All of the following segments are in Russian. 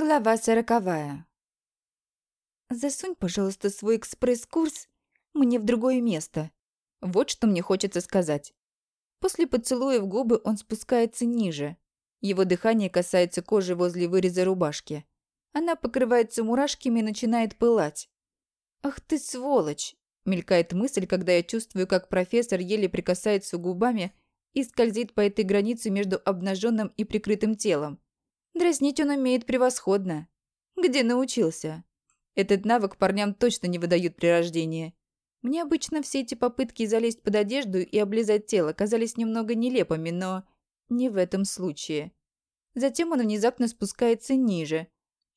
Глава сороковая. Засунь, пожалуйста, свой экспресс-курс мне в другое место. Вот что мне хочется сказать. После поцелуя в губы он спускается ниже. Его дыхание касается кожи возле выреза рубашки. Она покрывается мурашками и начинает пылать. «Ах ты сволочь!» – мелькает мысль, когда я чувствую, как профессор еле прикасается губами и скользит по этой границе между обнаженным и прикрытым телом. Дразнить он умеет превосходно. Где научился? Этот навык парням точно не выдают при рождении. Мне обычно все эти попытки залезть под одежду и облизать тело казались немного нелепыми, но не в этом случае. Затем он внезапно спускается ниже.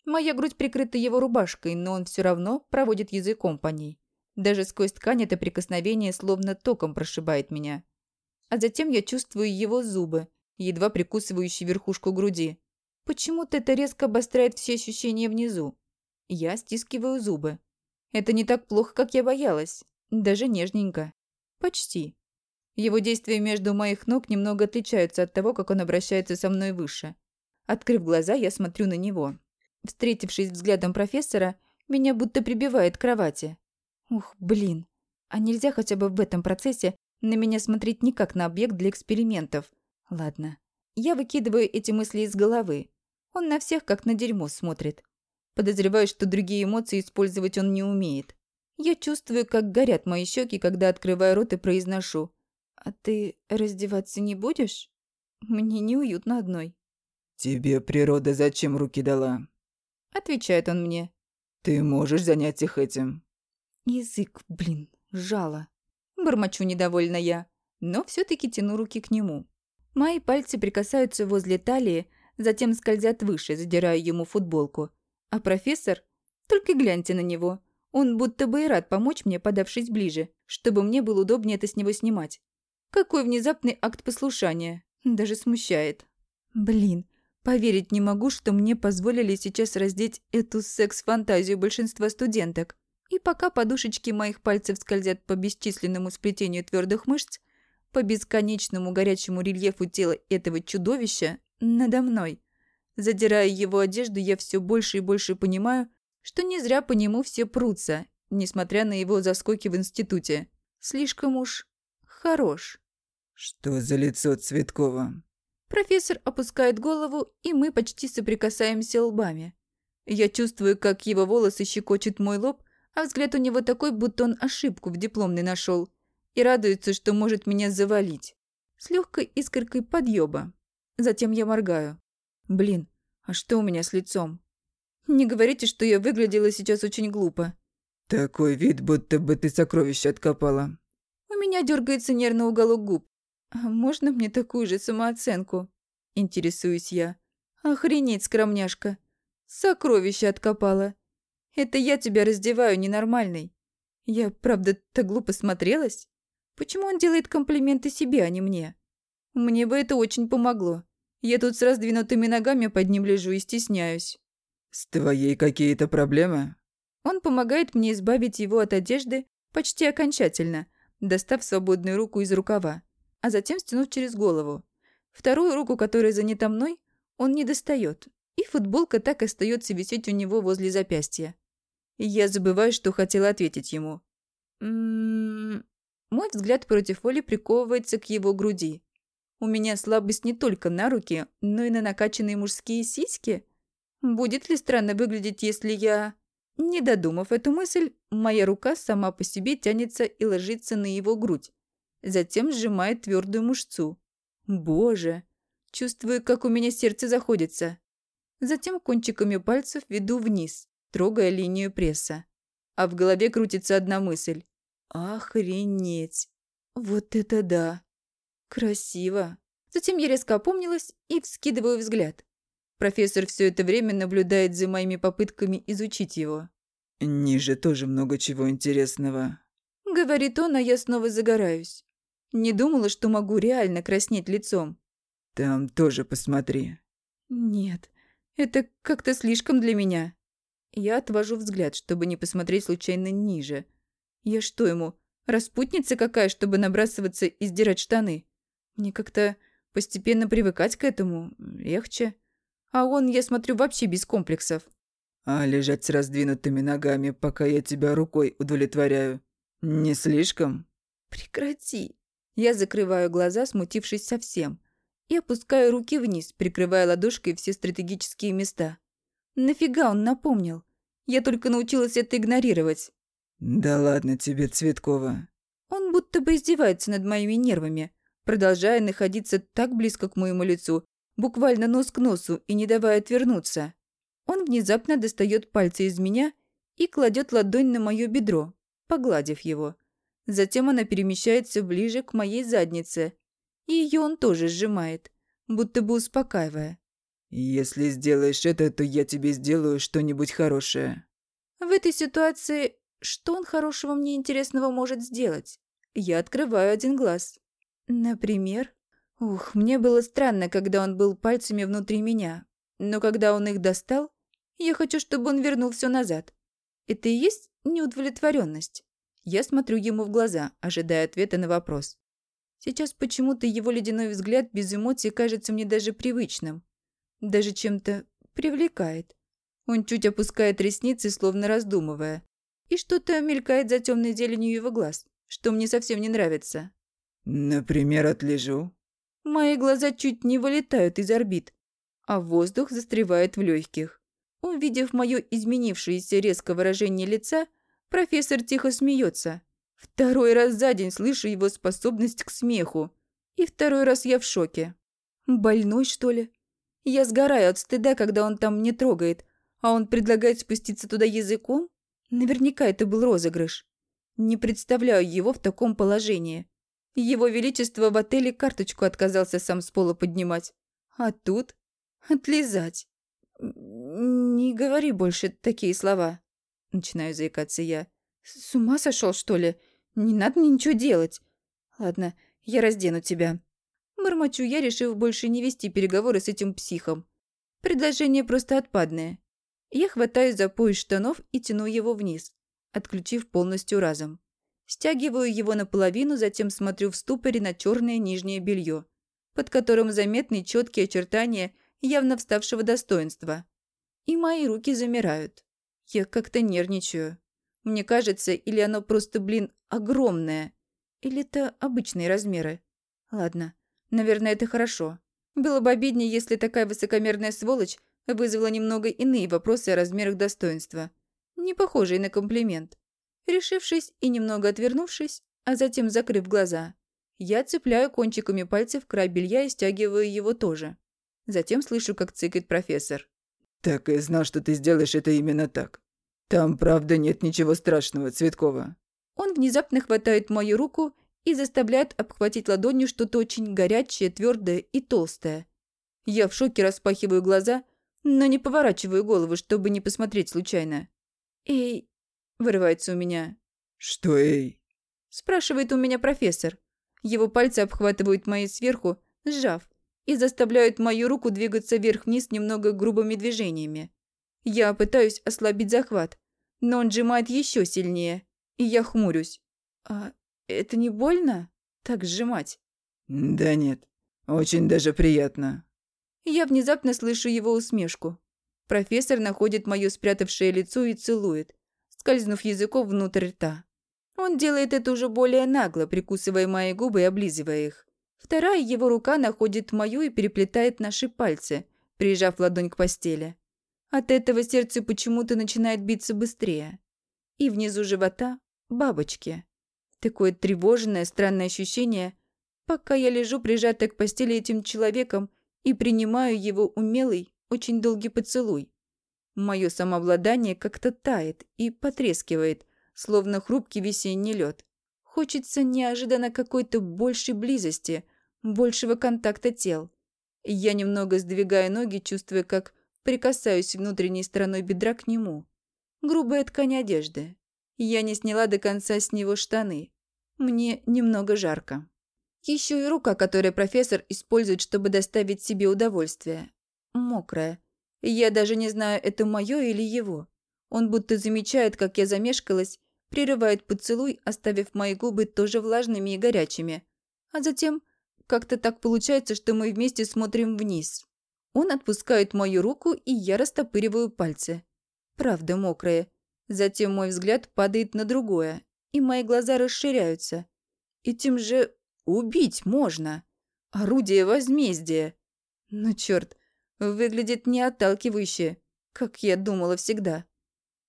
Моя грудь прикрыта его рубашкой, но он все равно проводит языком по ней. Даже сквозь ткань это прикосновение словно током прошибает меня. А затем я чувствую его зубы, едва прикусывающие верхушку груди. Почему-то это резко обостряет все ощущения внизу. Я стискиваю зубы. Это не так плохо, как я боялась. Даже нежненько. Почти. Его действия между моих ног немного отличаются от того, как он обращается со мной выше. Открыв глаза, я смотрю на него. Встретившись взглядом профессора, меня будто прибивает к кровати. Ух, блин. А нельзя хотя бы в этом процессе на меня смотреть не как на объект для экспериментов. Ладно. Я выкидываю эти мысли из головы. Он на всех как на дерьмо смотрит. Подозреваю, что другие эмоции использовать он не умеет. Я чувствую, как горят мои щеки, когда открываю рот и произношу. «А ты раздеваться не будешь? Мне неуютно одной». «Тебе природа зачем руки дала?» Отвечает он мне. «Ты можешь занять их этим». Язык, блин, жало. Бормочу недовольно я, но все таки тяну руки к нему. Мои пальцы прикасаются возле талии, затем скользят выше, задирая ему футболку. А профессор? Только гляньте на него. Он будто бы и рад помочь мне, подавшись ближе, чтобы мне было удобнее это с него снимать. Какой внезапный акт послушания. Даже смущает. Блин, поверить не могу, что мне позволили сейчас раздеть эту секс-фантазию большинства студенток. И пока подушечки моих пальцев скользят по бесчисленному сплетению твердых мышц, по бесконечному горячему рельефу тела этого чудовища, надо мной. Задирая его одежду, я все больше и больше понимаю, что не зря по нему все прутся, несмотря на его заскоки в институте. Слишком уж хорош. «Что за лицо Цветкова?» Профессор опускает голову, и мы почти соприкасаемся лбами. Я чувствую, как его волосы щекочут мой лоб, а взгляд у него такой, будто он ошибку в дипломной нашел, и радуется, что может меня завалить. С легкой искоркой подъеба. Затем я моргаю. Блин, а что у меня с лицом? Не говорите, что я выглядела сейчас очень глупо. Такой вид, будто бы ты сокровище откопала. У меня дергается нервный уголок губ. А можно мне такую же самооценку? Интересуюсь я. Охренеть, скромняшка. Сокровище откопала. Это я тебя раздеваю, ненормальный. Я, правда, так глупо смотрелась? Почему он делает комплименты себе, а не мне? Мне бы это очень помогло. Я тут с раздвинутыми ногами под ним лежу и стесняюсь. С твоей какие-то проблемы? Он помогает мне избавить его от одежды почти окончательно, достав свободную руку из рукава, а затем стянув через голову. Вторую руку, которая занята мной, он не достает, и футболка так остается висеть у него возле запястья. Я забываю, что хотела ответить ему. М Мой взгляд против воли приковывается к его груди. У меня слабость не только на руки, но и на накачанные мужские сиськи. Будет ли странно выглядеть, если я... Не додумав эту мысль, моя рука сама по себе тянется и ложится на его грудь. Затем сжимает твердую мышцу. Боже! Чувствую, как у меня сердце заходится. Затем кончиками пальцев веду вниз, трогая линию пресса. А в голове крутится одна мысль. Охренеть! Вот это да! Красиво. Затем я резко опомнилась и вскидываю взгляд. Профессор все это время наблюдает за моими попытками изучить его. «Ниже тоже много чего интересного», — говорит он, а я снова загораюсь. Не думала, что могу реально краснеть лицом. «Там тоже посмотри». «Нет, это как-то слишком для меня». Я отвожу взгляд, чтобы не посмотреть случайно ниже. Я что ему, распутница какая, чтобы набрасываться и сдирать штаны? Мне как-то постепенно привыкать к этому легче. А он, я смотрю, вообще без комплексов. А лежать с раздвинутыми ногами, пока я тебя рукой удовлетворяю, не слишком? Прекрати. Я закрываю глаза, смутившись совсем, и опускаю руки вниз, прикрывая ладошкой все стратегические места. Нафига он напомнил? Я только научилась это игнорировать. Да ладно тебе, Цветкова. Он будто бы издевается над моими нервами, продолжая находиться так близко к моему лицу, буквально нос к носу и не давая отвернуться. Он внезапно достает пальцы из меня и кладет ладонь на мое бедро, погладив его. Затем она перемещается ближе к моей заднице, и ее он тоже сжимает, будто бы успокаивая. «Если сделаешь это, то я тебе сделаю что-нибудь хорошее». В этой ситуации что он хорошего мне интересного может сделать? Я открываю один глаз. Например? Ух, мне было странно, когда он был пальцами внутри меня. Но когда он их достал, я хочу, чтобы он вернул все назад. Это и есть неудовлетворенность. Я смотрю ему в глаза, ожидая ответа на вопрос. Сейчас почему-то его ледяной взгляд без эмоций кажется мне даже привычным. Даже чем-то привлекает. Он чуть опускает ресницы, словно раздумывая. И что-то мелькает за темной зеленью его глаз, что мне совсем не нравится. «Например, отлежу?» Мои глаза чуть не вылетают из орбит, а воздух застревает в легких. Увидев мое изменившееся резко выражение лица, профессор тихо смеется. Второй раз за день слышу его способность к смеху. И второй раз я в шоке. Больной, что ли? Я сгораю от стыда, когда он там не трогает, а он предлагает спуститься туда языком? Наверняка это был розыгрыш. Не представляю его в таком положении. Его Величество в отеле карточку отказался сам с пола поднимать. А тут отлизать. «Не говори больше такие слова», — начинаю заикаться я. «С ума сошел, что ли? Не надо мне ничего делать. Ладно, я раздену тебя». Бормочу я, решив больше не вести переговоры с этим психом. Предложение просто отпадное. Я хватаюсь за пояс штанов и тяну его вниз, отключив полностью разом. Стягиваю его наполовину, затем смотрю в ступоре на черное нижнее белье, под которым заметны четкие очертания явно вставшего достоинства. И мои руки замирают. Я как-то нервничаю. Мне кажется, или оно просто, блин, огромное, или это обычные размеры. Ладно, наверное, это хорошо. Было бы обиднее, если такая высокомерная сволочь вызвала немного иные вопросы о размерах достоинства, не похожие на комплимент. Решившись и немного отвернувшись, а затем закрыв глаза, я цепляю кончиками пальцев край белья и стягиваю его тоже. Затем слышу, как цыкает профессор. «Так и знал, что ты сделаешь это именно так. Там, правда, нет ничего страшного, Цветкова». Он внезапно хватает мою руку и заставляет обхватить ладонью что-то очень горячее, твердое и толстое. Я в шоке распахиваю глаза, но не поворачиваю голову, чтобы не посмотреть случайно. «Эй, Вырывается у меня. «Что, эй?» Спрашивает у меня профессор. Его пальцы обхватывают мои сверху, сжав, и заставляют мою руку двигаться вверх-вниз немного грубыми движениями. Я пытаюсь ослабить захват, но он сжимает еще сильнее, и я хмурюсь. «А это не больно? Так сжимать?» «Да нет, очень даже приятно». Я внезапно слышу его усмешку. Профессор находит мое спрятавшее лицо и целует, скользнув языком внутрь рта. Он делает это уже более нагло, прикусывая мои губы и облизывая их. Вторая его рука находит мою и переплетает наши пальцы, прижав ладонь к постели. От этого сердце почему-то начинает биться быстрее. И внизу живота – бабочки. Такое тревожное, странное ощущение, пока я лежу прижатая к постели этим человеком и принимаю его умелый, очень долгий поцелуй. Мое самообладание как-то тает и потрескивает, словно хрупкий весенний лед. Хочется неожиданно какой-то большей близости, большего контакта тел. Я немного сдвигаю ноги, чувствуя, как прикасаюсь внутренней стороной бедра к нему. Грубая ткань одежды. Я не сняла до конца с него штаны. Мне немного жарко. Еще и рука, которую профессор использует, чтобы доставить себе удовольствие. Мокрая, я даже не знаю, это мое или его. Он будто замечает, как я замешкалась, прерывает поцелуй, оставив мои губы тоже влажными и горячими. А затем как-то так получается, что мы вместе смотрим вниз. Он отпускает мою руку, и я растопыриваю пальцы. Правда мокрые. Затем мой взгляд падает на другое, и мои глаза расширяются. Этим же убить можно. Орудие возмездия. Ну, черт, выглядит не отталкивающе, как я думала всегда.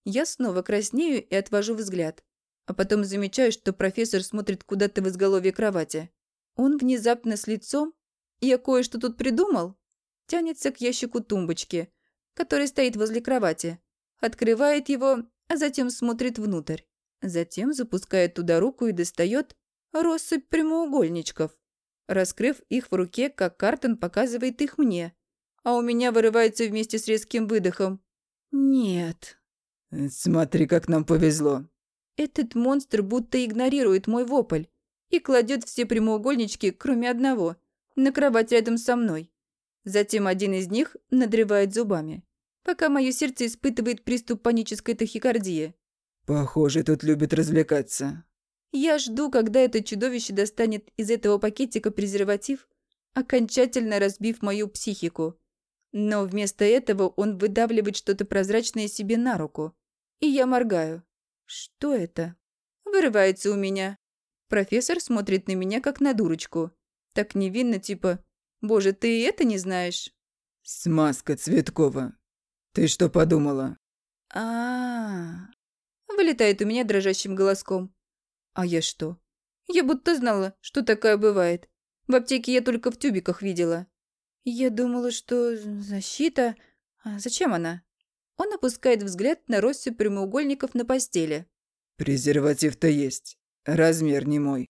Я снова краснею и отвожу взгляд, а потом замечаю, что профессор смотрит куда-то в изголовье кровати. Он внезапно с лицом «Я кое-что тут придумал?» тянется к ящику тумбочки, который стоит возле кровати, открывает его, а затем смотрит внутрь. Затем запускает туда руку и достает россыпь прямоугольничков. Раскрыв их в руке, как Картон показывает их мне, а у меня вырывается вместе с резким выдохом. «Нет». «Смотри, как нам повезло». Этот монстр будто игнорирует мой вопль и кладет все прямоугольнички, кроме одного, на кровать рядом со мной. Затем один из них надрывает зубами, пока мое сердце испытывает приступ панической тахикардии. «Похоже, тут любят развлекаться». Я жду, когда это чудовище достанет из этого пакетика презерватив, окончательно разбив мою психику. Но вместо этого он выдавливает что-то прозрачное себе на руку. И я моргаю. Что это? Вырывается у меня. Профессор смотрит на меня, как на дурочку. Так невинно, типа, «Боже, ты и это не знаешь?» «Смазка Цветкова. Ты что подумала?» а, -а, -а. Вылетает у меня дрожащим голоском. «А я что? Я будто знала, что такая бывает. В аптеке я только в тюбиках видела. Я думала, что защита... А зачем она?» Он опускает взгляд на россыпь прямоугольников на постели. «Презерватив-то есть. Размер не мой.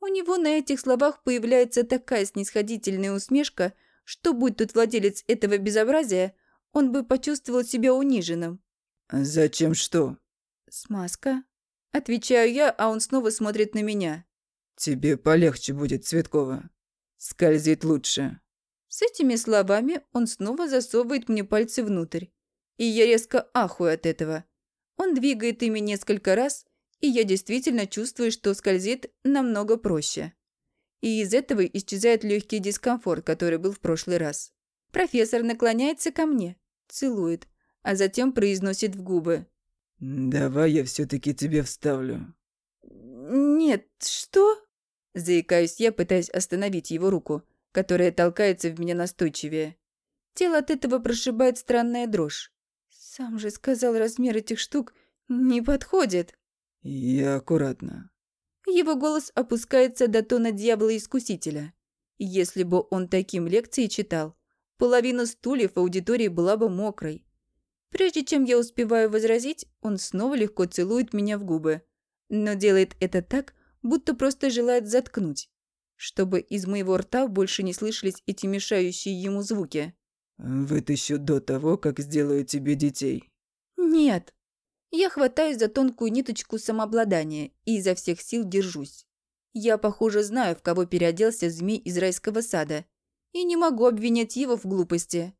У него на этих словах появляется такая снисходительная усмешка, что, будь тут владелец этого безобразия, он бы почувствовал себя униженным. «Зачем что?» «Смазка». Отвечаю я, а он снова смотрит на меня. «Тебе полегче будет, Цветкова. Скользит лучше». С этими словами он снова засовывает мне пальцы внутрь. И я резко ахую от этого. Он двигает ими несколько раз, и я действительно чувствую, что скользит намного проще. И из этого исчезает легкий дискомфорт, который был в прошлый раз. Профессор наклоняется ко мне, целует, а затем произносит в губы. «Давай я все таки тебе вставлю». «Нет, что?» Заикаюсь я, пытаясь остановить его руку, которая толкается в меня настойчивее. Тело от этого прошибает странная дрожь. Сам же сказал, размер этих штук не подходит. «Я аккуратно». Его голос опускается до тона дьявола-искусителя. Если бы он таким лекции читал, половина стульев в аудитории была бы мокрой. Прежде чем я успеваю возразить, он снова легко целует меня в губы, но делает это так, будто просто желает заткнуть, чтобы из моего рта больше не слышались эти мешающие ему звуки. «Вытащу до того, как сделаю тебе детей». «Нет», я хватаюсь за тонкую ниточку самообладания и изо всех сил держусь. Я, похоже, знаю, в кого переоделся змей из райского сада. И не могу обвинять его в глупости.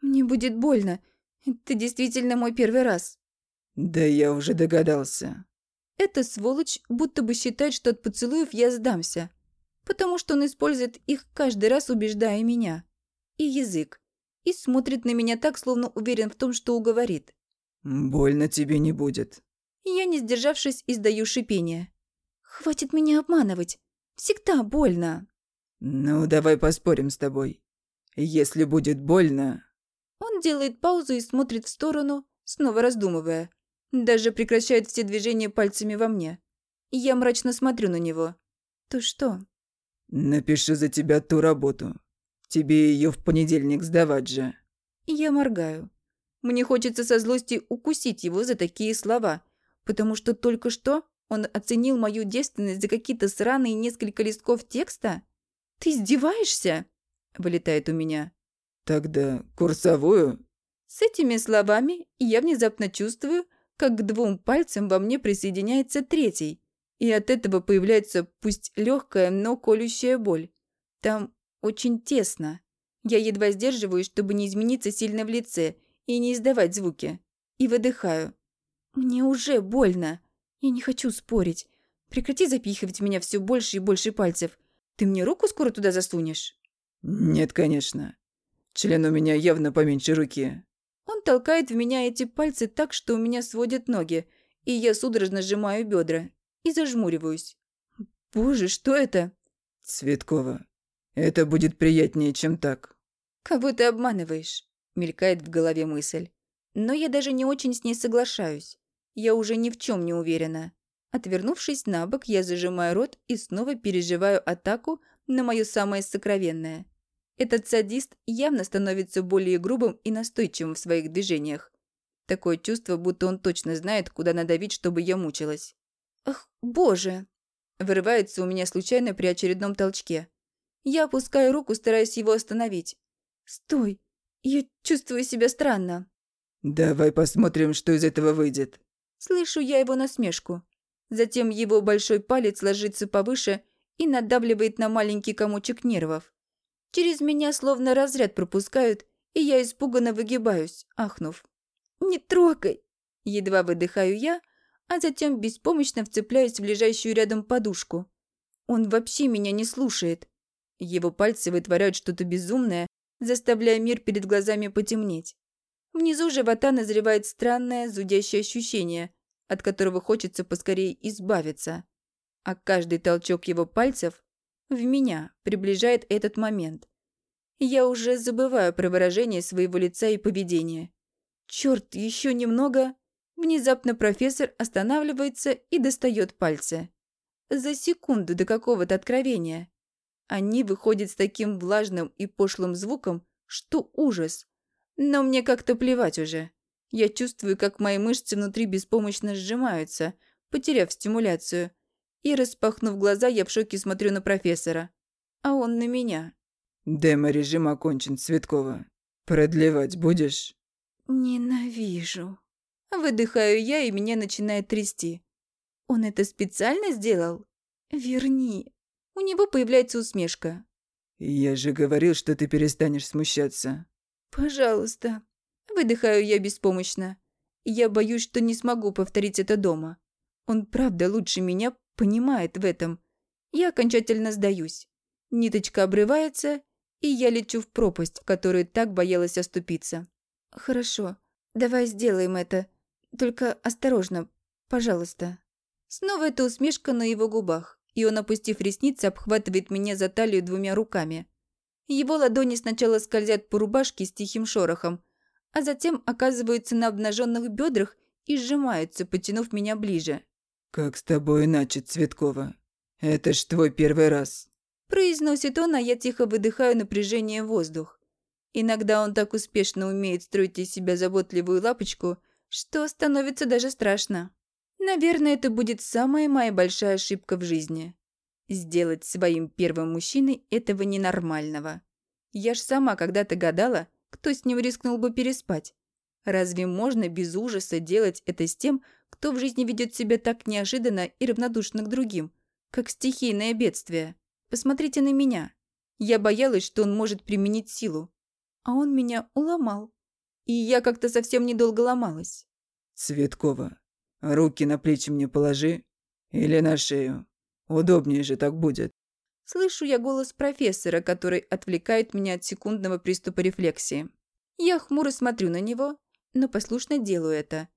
Мне будет больно. Это действительно мой первый раз. Да я уже догадался. Эта сволочь будто бы считает, что от поцелуев я сдамся. Потому что он использует их каждый раз, убеждая меня. И язык. И смотрит на меня так, словно уверен в том, что уговорит. «Больно тебе не будет». Я, не сдержавшись, издаю шипение. «Хватит меня обманывать. Всегда больно». «Ну, давай поспорим с тобой. Если будет больно...» Он делает паузу и смотрит в сторону, снова раздумывая. Даже прекращает все движения пальцами во мне. Я мрачно смотрю на него. «То что?» «Напиши за тебя ту работу. Тебе ее в понедельник сдавать же». Я моргаю. Мне хочется со злости укусить его за такие слова, потому что только что он оценил мою девственность за какие-то сраные несколько листков текста. «Ты издеваешься?» – вылетает у меня. «Тогда курсовую?» С этими словами я внезапно чувствую, как к двум пальцам во мне присоединяется третий, и от этого появляется пусть легкая, но колющая боль. Там очень тесно. Я едва сдерживаюсь, чтобы не измениться сильно в лице – и не издавать звуки. И выдыхаю. Мне уже больно. Я не хочу спорить. Прекрати запихивать меня все больше и больше пальцев. Ты мне руку скоро туда засунешь? Нет, конечно. Член у меня явно поменьше руки». Он толкает в меня эти пальцы так, что у меня сводят ноги, и я судорожно сжимаю бедра и зажмуриваюсь. Боже, что это? Цветкова, это будет приятнее, чем так. Кого ты обманываешь? Мелькает в голове мысль. Но я даже не очень с ней соглашаюсь. Я уже ни в чем не уверена. Отвернувшись на бок, я зажимаю рот и снова переживаю атаку на мое самое сокровенное. Этот садист явно становится более грубым и настойчивым в своих движениях. Такое чувство, будто он точно знает, куда надавить, чтобы я мучилась. «Ах, боже!» Вырывается у меня случайно при очередном толчке. Я опускаю руку, стараясь его остановить. «Стой! Я чувствую себя странно». «Давай посмотрим, что из этого выйдет». Слышу я его насмешку. Затем его большой палец ложится повыше и надавливает на маленький комочек нервов. Через меня словно разряд пропускают, и я испуганно выгибаюсь, ахнув. «Не трогай!» Едва выдыхаю я, а затем беспомощно вцепляюсь в лежащую рядом подушку. Он вообще меня не слушает. Его пальцы вытворяют что-то безумное, заставляя мир перед глазами потемнеть. Внизу живота назревает странное, зудящее ощущение, от которого хочется поскорее избавиться. А каждый толчок его пальцев в меня приближает этот момент. Я уже забываю про выражение своего лица и поведения. Черт, еще немного, Внезапно профессор останавливается и достает пальцы. За секунду до какого-то откровения. Они выходят с таким влажным и пошлым звуком, что ужас. Но мне как-то плевать уже. Я чувствую, как мои мышцы внутри беспомощно сжимаются, потеряв стимуляцию. И, распахнув глаза, я в шоке смотрю на профессора. А он на меня. «Демо-режим окончен, Цветкова. Продлевать будешь?» «Ненавижу». Выдыхаю я, и меня начинает трясти. Он это специально сделал? Верни. У него появляется усмешка. Я же говорил, что ты перестанешь смущаться. Пожалуйста. Выдыхаю я беспомощно. Я боюсь, что не смогу повторить это дома. Он правда лучше меня понимает в этом. Я окончательно сдаюсь. Ниточка обрывается, и я лечу в пропасть, в которую так боялась оступиться. Хорошо, давай сделаем это. Только осторожно, пожалуйста». Снова эта усмешка на его губах, и он, опустив ресницы, обхватывает меня за талию двумя руками. Его ладони сначала скользят по рубашке с тихим шорохом, а затем оказываются на обнаженных бедрах и сжимаются, потянув меня ближе. «Как с тобой иначе, Цветкова? Это ж твой первый раз!» Произносит он, а я тихо выдыхаю напряжение в воздух. Иногда он так успешно умеет строить из себя заботливую лапочку, что становится даже страшно. Наверное, это будет самая моя большая ошибка в жизни. Сделать своим первым мужчиной этого ненормального. Я ж сама когда-то гадала, кто с ним рискнул бы переспать. Разве можно без ужаса делать это с тем, кто в жизни ведет себя так неожиданно и равнодушно к другим, как стихийное бедствие? Посмотрите на меня. Я боялась, что он может применить силу. А он меня уломал. И я как-то совсем недолго ломалась. Цветкова, руки на плечи мне положи. Или на шею. Удобнее же так будет. Слышу я голос профессора, который отвлекает меня от секундного приступа рефлексии. Я хмуро смотрю на него, но послушно делаю это.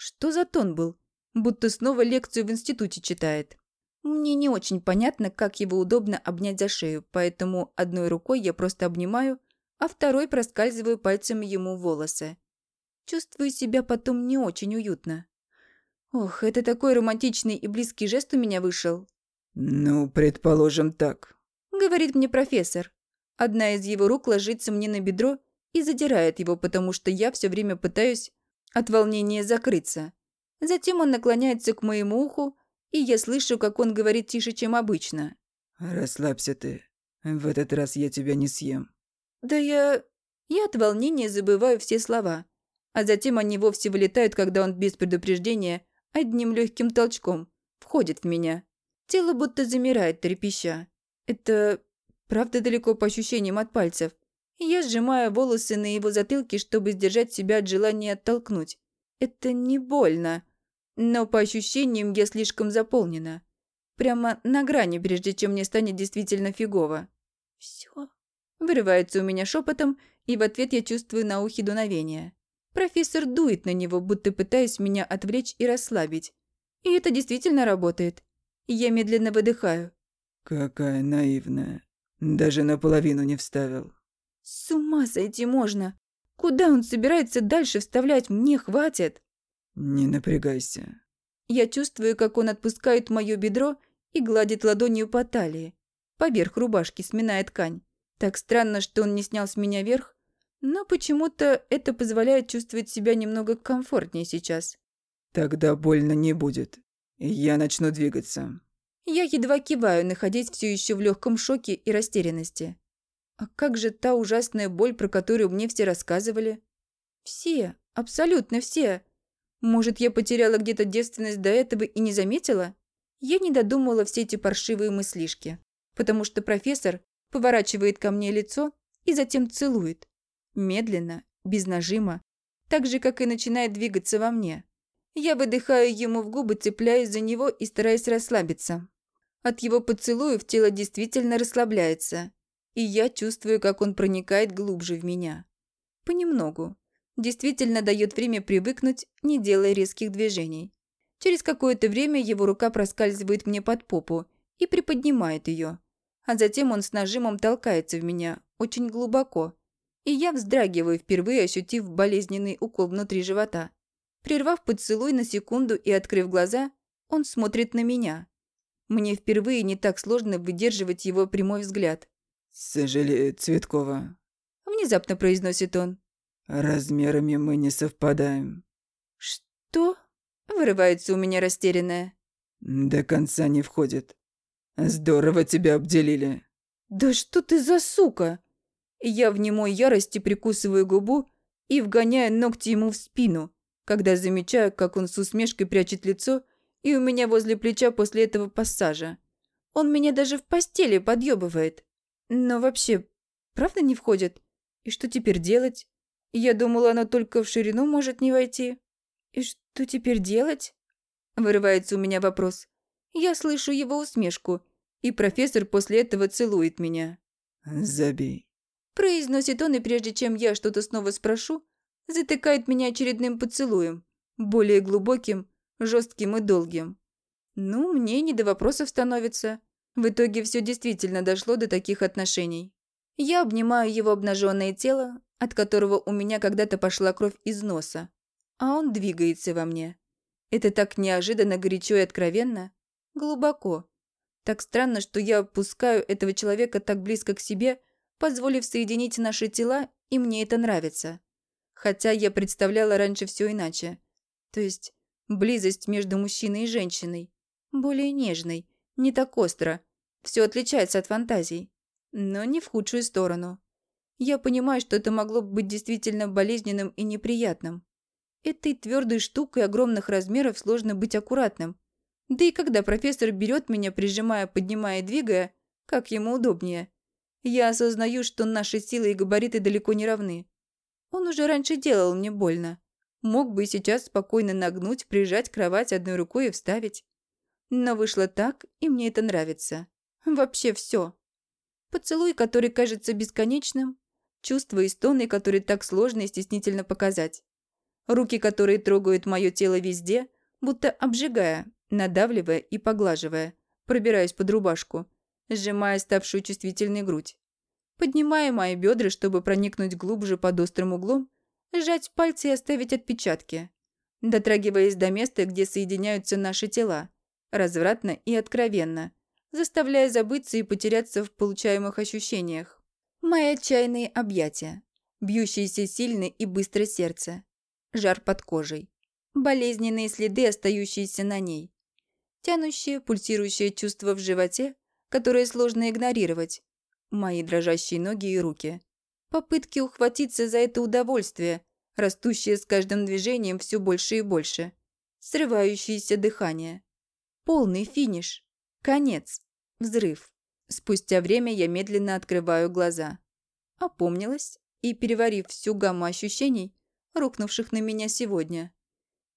Что за тон был? Будто снова лекцию в институте читает. Мне не очень понятно, как его удобно обнять за шею, поэтому одной рукой я просто обнимаю, а второй проскальзываю пальцем ему волосы. Чувствую себя потом не очень уютно. Ох, это такой романтичный и близкий жест у меня вышел. «Ну, предположим так», — говорит мне профессор. Одна из его рук ложится мне на бедро и задирает его, потому что я все время пытаюсь от волнения закрыться. Затем он наклоняется к моему уху, и я слышу, как он говорит тише, чем обычно. «Расслабься ты. В этот раз я тебя не съем». Да я... Я от волнения забываю все слова. А затем они вовсе вылетают, когда он без предупреждения, одним легким толчком, входит в меня. Тело будто замирает, трепеща. Это правда далеко по ощущениям от пальцев. Я сжимаю волосы на его затылке, чтобы сдержать себя от желания оттолкнуть. Это не больно, но по ощущениям я слишком заполнена. Прямо на грани, прежде чем мне станет действительно фигово. Все. Вырывается у меня шепотом, И в ответ я чувствую на ухе дуновение. Профессор дует на него, будто пытаясь меня отвлечь и расслабить. И это действительно работает. Я медленно выдыхаю. Какая наивная. Даже наполовину не вставил. С ума сойти можно. Куда он собирается дальше вставлять? Мне хватит. Не напрягайся. Я чувствую, как он отпускает мое бедро и гладит ладонью по талии. Поверх рубашки сминая ткань. Так странно, что он не снял с меня верх, но почему-то это позволяет чувствовать себя немного комфортнее сейчас. Тогда больно не будет. Я начну двигаться. Я едва киваю, находясь все еще в легком шоке и растерянности. А как же та ужасная боль, про которую мне все рассказывали? Все, абсолютно все. Может, я потеряла где-то девственность до этого и не заметила? Я не додумала все эти паршивые мыслишки, потому что профессор поворачивает ко мне лицо и затем целует. Медленно, без нажима, так же, как и начинает двигаться во мне. Я выдыхаю ему в губы, цепляясь за него и стараясь расслабиться. От его поцелуев тело действительно расслабляется, и я чувствую, как он проникает глубже в меня. Понемногу. Действительно дает время привыкнуть, не делая резких движений. Через какое-то время его рука проскальзывает мне под попу и приподнимает ее. А затем он с нажимом толкается в меня, очень глубоко, и я вздрагиваю, впервые ощутив болезненный укол внутри живота. Прервав поцелуй на секунду и открыв глаза, он смотрит на меня. Мне впервые не так сложно выдерживать его прямой взгляд. «Сожалею, Цветкова», – внезапно произносит он. «Размерами мы не совпадаем». «Что?» – вырывается у меня растерянная. «До конца не входит. Здорово тебя обделили». «Да что ты за сука?» Я в немой ярости прикусываю губу и вгоняю ногти ему в спину, когда замечаю, как он с усмешкой прячет лицо, и у меня возле плеча после этого пассажа. Он меня даже в постели подъебывает. Но вообще, правда не входит? И что теперь делать? Я думала, оно только в ширину может не войти. И что теперь делать? Вырывается у меня вопрос. Я слышу его усмешку, и профессор после этого целует меня. «Забей», Произносит он, и прежде чем я что-то снова спрошу, затыкает меня очередным поцелуем, более глубоким, жестким и долгим. Ну, мне не до вопросов становится. В итоге все действительно дошло до таких отношений. Я обнимаю его обнаженное тело, от которого у меня когда-то пошла кровь из носа, а он двигается во мне. Это так неожиданно, горячо и откровенно, глубоко. Так странно, что я опускаю этого человека так близко к себе, позволив соединить наши тела, и мне это нравится. Хотя я представляла раньше все иначе. То есть близость между мужчиной и женщиной. Более нежной, не так остро. Все отличается от фантазий. Но не в худшую сторону. Я понимаю, что это могло быть действительно болезненным и неприятным. Этой твердой штукой огромных размеров сложно быть аккуратным. Да и когда профессор берет меня, прижимая, поднимая и двигая, как ему удобнее – я осознаю, что наши силы и габариты далеко не равны. Он уже раньше делал мне больно. Мог бы и сейчас спокойно нагнуть, прижать кровать одной рукой и вставить. Но вышло так, и мне это нравится. Вообще все. Поцелуй, который кажется бесконечным, чувства и стоны, которые так сложно и стеснительно показать. Руки, которые трогают мое тело везде, будто обжигая, надавливая и поглаживая, пробираясь под рубашку – сжимая ставшую чувствительной грудь. Поднимая мои бедра, чтобы проникнуть глубже под острым углом, сжать пальцы и оставить отпечатки, дотрагиваясь до места, где соединяются наши тела, развратно и откровенно, заставляя забыться и потеряться в получаемых ощущениях. Мои отчаянные объятия, бьющееся сильно и быстро сердце, жар под кожей, болезненные следы, остающиеся на ней, тянущее, пульсирующее чувство в животе, которые сложно игнорировать. Мои дрожащие ноги и руки. Попытки ухватиться за это удовольствие, растущее с каждым движением все больше и больше. Срывающееся дыхание. Полный финиш. Конец. Взрыв. Спустя время я медленно открываю глаза. Опомнилась и, переварив всю гамму ощущений, рухнувших на меня сегодня.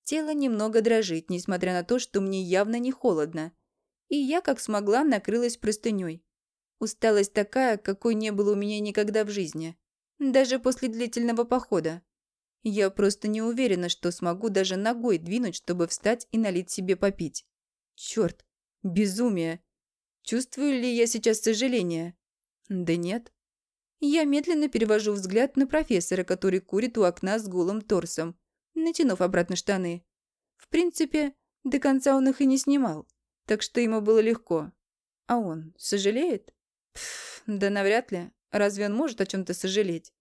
Тело немного дрожит, несмотря на то, что мне явно не холодно и я, как смогла, накрылась простыней. Усталость такая, какой не было у меня никогда в жизни. Даже после длительного похода. Я просто не уверена, что смогу даже ногой двинуть, чтобы встать и налить себе попить. Черт, безумие. Чувствую ли я сейчас сожаление? Да нет. Я медленно перевожу взгляд на профессора, который курит у окна с голым торсом, натянув обратно штаны. В принципе, до конца он их и не снимал, так что ему было легко. А он сожалеет? Пф, да навряд ли. Разве он может о чем-то сожалеть?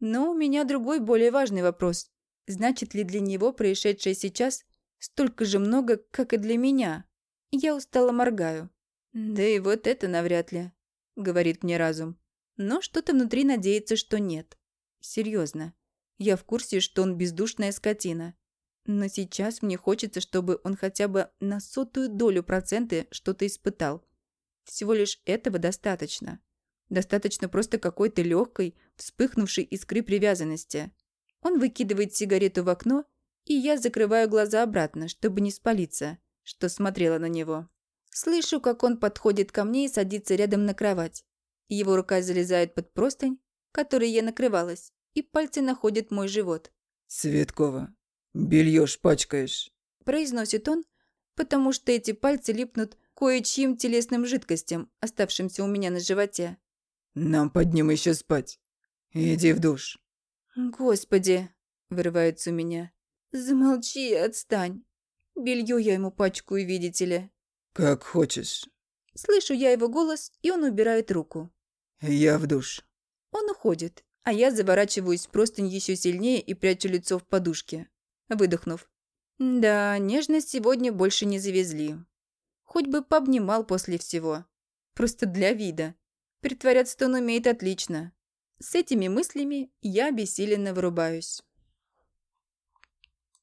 Но у меня другой, более важный вопрос. Значит ли для него происшедшее сейчас столько же много, как и для меня? Я устало моргаю. Да и вот это навряд ли, говорит мне разум. Но что-то внутри надеется, что нет. Серьезно. Я в курсе, что он бездушная скотина. Но сейчас мне хочется, чтобы он хотя бы на сотую долю процента что-то испытал. Всего лишь этого достаточно. Достаточно просто какой-то легкой, вспыхнувшей искры привязанности. Он выкидывает сигарету в окно, и я закрываю глаза обратно, чтобы не спалиться, что смотрела на него. Слышу, как он подходит ко мне и садится рядом на кровать. Его рука залезает под простынь, которой я накрывалась, и пальцы находят мой живот. «Цветкова, белье пачкаешь», – произносит он, потому что эти пальцы липнут кое-чьим телесным жидкостям, оставшимся у меня на животе. «Нам под ним еще спать. Иди в душ». «Господи!» – вырывается у меня. «Замолчи и отстань. Белье я ему пачкаю, видите ли». «Как хочешь». Слышу я его голос, и он убирает руку. «Я в душ». Он уходит, а я заворачиваюсь в простынь еще сильнее и прячу лицо в подушке, выдохнув. Да, нежность сегодня больше не завезли. Хоть бы пообнимал после всего. Просто для вида. Притворяться он умеет отлично. С этими мыслями я обессиленно вырубаюсь.